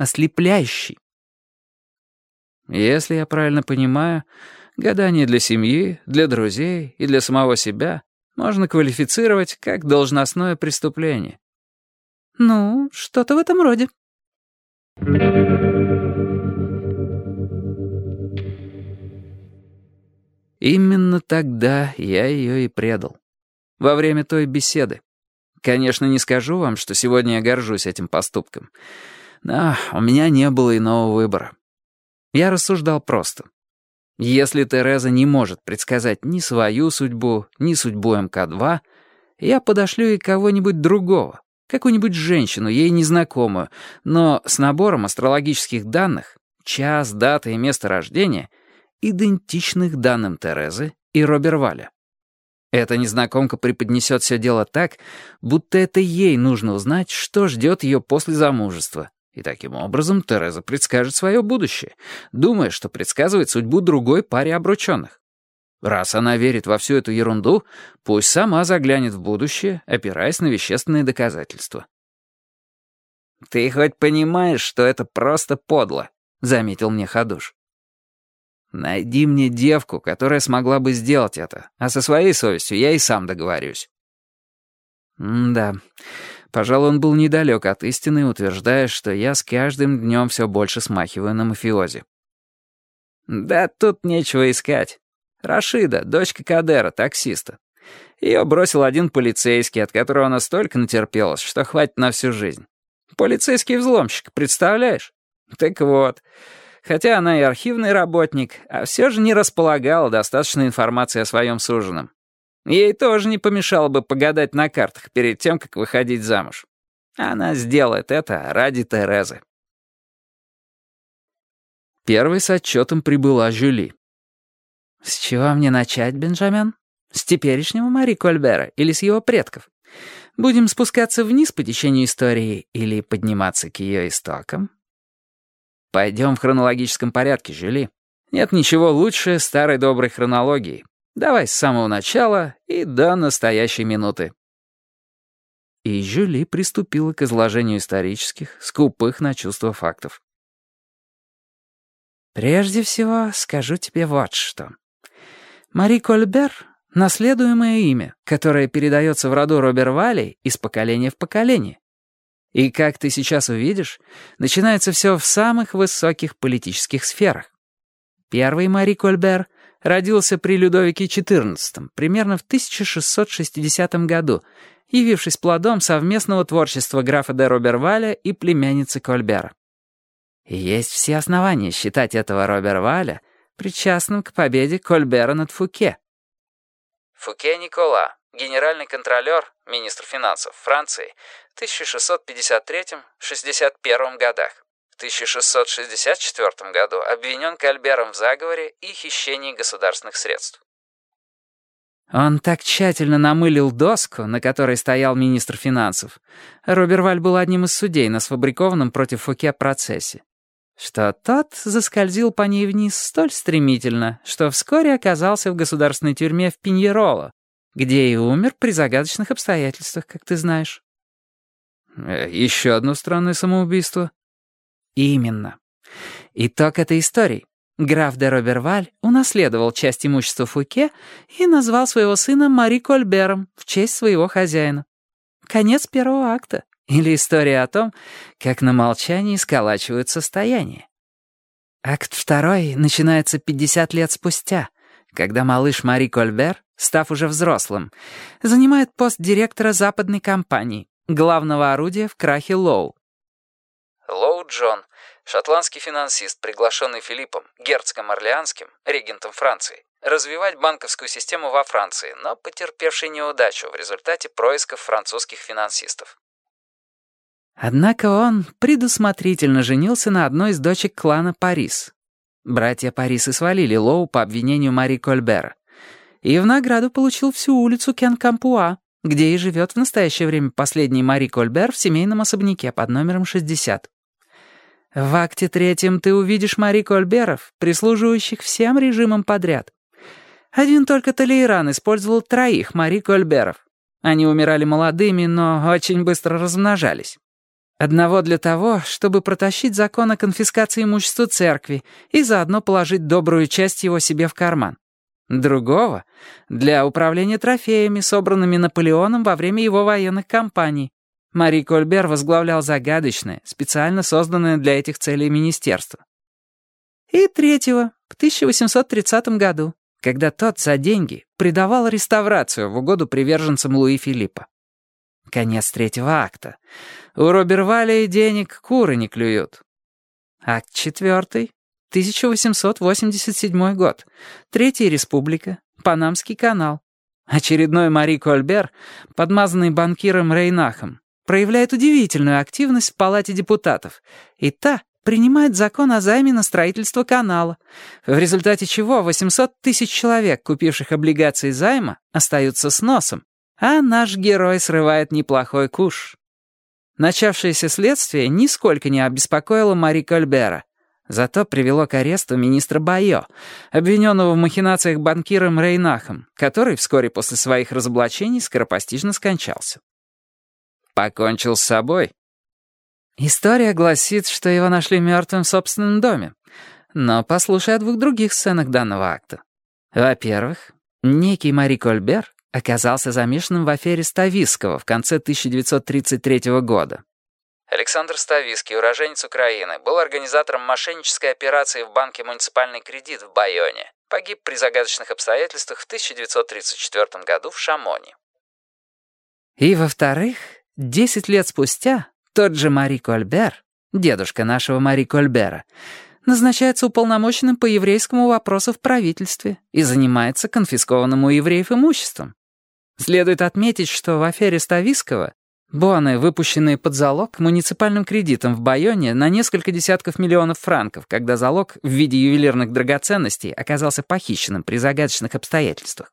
ослепляющий. Если я правильно понимаю, гадание для семьи, для друзей и для самого себя можно квалифицировать как должностное преступление. Ну, что-то в этом роде. Именно тогда я ее и предал. Во время той беседы. Конечно, не скажу вам, что сегодня я горжусь этим поступком. Но у меня не было иного выбора. Я рассуждал просто. Если Тереза не может предсказать ни свою судьбу, ни судьбу МК-2, я подошлю ей кого-нибудь другого, какую-нибудь женщину, ей незнакомую, но с набором астрологических данных, час, дата и место рождения, идентичных данным Терезы и Роберваля. Эта незнакомка преподнесет все дело так, будто это ей нужно узнать, что ждет ее после замужества. И таким образом Тереза предскажет свое будущее, думая, что предсказывает судьбу другой паре обрученных. Раз она верит во всю эту ерунду, пусть сама заглянет в будущее, опираясь на вещественные доказательства. «Ты хоть понимаешь, что это просто подло?» — заметил мне Ходуш. Найди мне девку, которая смогла бы сделать это, а со своей совестью я и сам договорюсь. М да, пожалуй, он был недалек от истины, утверждая, что я с каждым днем все больше смахиваю на мафиози. Да тут нечего искать. Рашида, дочка Кадера, таксиста. Ее бросил один полицейский, от которого она столько натерпелась, что хватит на всю жизнь. Полицейский взломщик, представляешь? Так вот, Хотя она и архивный работник, а все же не располагала достаточной информации о своем суженом. Ей тоже не помешало бы погадать на картах перед тем, как выходить замуж. Она сделает это ради Терезы. Первой с отчетом прибыла Жюли. «С чего мне начать, Бенджамин? С теперешнего Мари Кольбера или с его предков? Будем спускаться вниз по течению истории или подниматься к ее истокам?» Пойдем в хронологическом порядке, Жюли. Нет ничего лучше старой доброй хронологии. Давай с самого начала и до настоящей минуты. И Жюли приступила к изложению исторических, скупых на чувство фактов. «Прежде всего скажу тебе вот что. Мари Кольбер — наследуемое имя, которое передается в роду Робервалей из поколения в поколение. И, как ты сейчас увидишь, начинается все в самых высоких политических сферах. Первый Мари Кольбер родился при Людовике XIV, примерно в 1660 году, явившись плодом совместного творчества графа де Роберваля и племянницы Кольбера. Есть все основания считать этого Роберваля причастным к победе Кольбера над Фуке. Фуке Никола, генеральный контролер, министр финансов Франции, в 1653-61 годах. В 1664 году обвинен Кальбером в заговоре и хищении государственных средств. Он так тщательно намылил доску, на которой стоял министр финансов. Роберваль был одним из судей на сфабрикованном против Фуке процессе. Что тот заскользил по ней вниз столь стремительно, что вскоре оказался в государственной тюрьме в Пиньероло, где и умер при загадочных обстоятельствах, как ты знаешь. Э, еще одно странное самоубийство. Именно. Итог этой истории. Граф де Роберваль унаследовал часть имущества Фуке и назвал своего сына Мари Кольбером в честь своего хозяина. Конец первого акта. Или история о том, как на молчании сколачивают состояние. Акт второй начинается 50 лет спустя, когда малыш Мари Кольбер, став уже взрослым, занимает пост директора западной компании, главного орудия в крахе Лоу. Лоу Джон, шотландский финансист, приглашенный Филиппом, герцогом Орлеанским, регентом Франции, развивать банковскую систему во Франции, но потерпевший неудачу в результате происков французских финансистов. Однако он предусмотрительно женился на одной из дочек клана Парис. Братья Парисы свалили Лоу по обвинению Мари Кольбера. И в награду получил всю улицу Кен-Кампуа, где и живет в настоящее время последний Мари Кольбер в семейном особняке под номером 60. В акте третьем ты увидишь Мари Кольберов, прислуживающих всем режимам подряд. Один только Толейран использовал троих Мари Кольберов. Они умирали молодыми, но очень быстро размножались. Одного для того, чтобы протащить закон о конфискации имущества церкви и заодно положить добрую часть его себе в карман. Другого — для управления трофеями, собранными Наполеоном во время его военных кампаний. Мари Кольбер возглавлял загадочное, специально созданное для этих целей министерство. И третьего, в 1830 году, когда тот за деньги придавал реставрацию в угоду приверженцам Луи Филиппа. Конец третьего акта. У Роберваля денег куры не клюют. Акт четвертый. 1887 год. Третья республика. Панамский канал. Очередной Мари Кольбер, подмазанный банкиром Рейнахом, проявляет удивительную активность в Палате депутатов, и та принимает закон о займе на строительство канала, в результате чего 800 тысяч человек, купивших облигации займа, остаются с носом, а наш герой срывает неплохой куш. Начавшееся следствие нисколько не обеспокоило Мари Кольбера, зато привело к аресту министра Байо, обвиненного в махинациях банкиром Рейнахом, который вскоре после своих разоблачений скоропостижно скончался. «Покончил с собой?» История гласит, что его нашли мертвым в собственном доме. Но послушай о двух других сценах данного акта. Во-первых, некий Мари Кольбер оказался замешанным в афере Ставиского в конце 1933 года. Александр Ставиский, уроженец Украины, был организатором мошеннической операции в банке «Муниципальный кредит» в Байоне. Погиб при загадочных обстоятельствах в 1934 году в Шамоне. И, во-вторых, 10 лет спустя тот же Мари Кольбер, дедушка нашего Мари Кольбера, назначается уполномоченным по еврейскому вопросу в правительстве и занимается конфискованным у евреев имуществом. Следует отметить, что в афере Ставиского боны, выпущенные под залог муниципальным кредитом в Байоне на несколько десятков миллионов франков, когда залог в виде ювелирных драгоценностей оказался похищенным при загадочных обстоятельствах.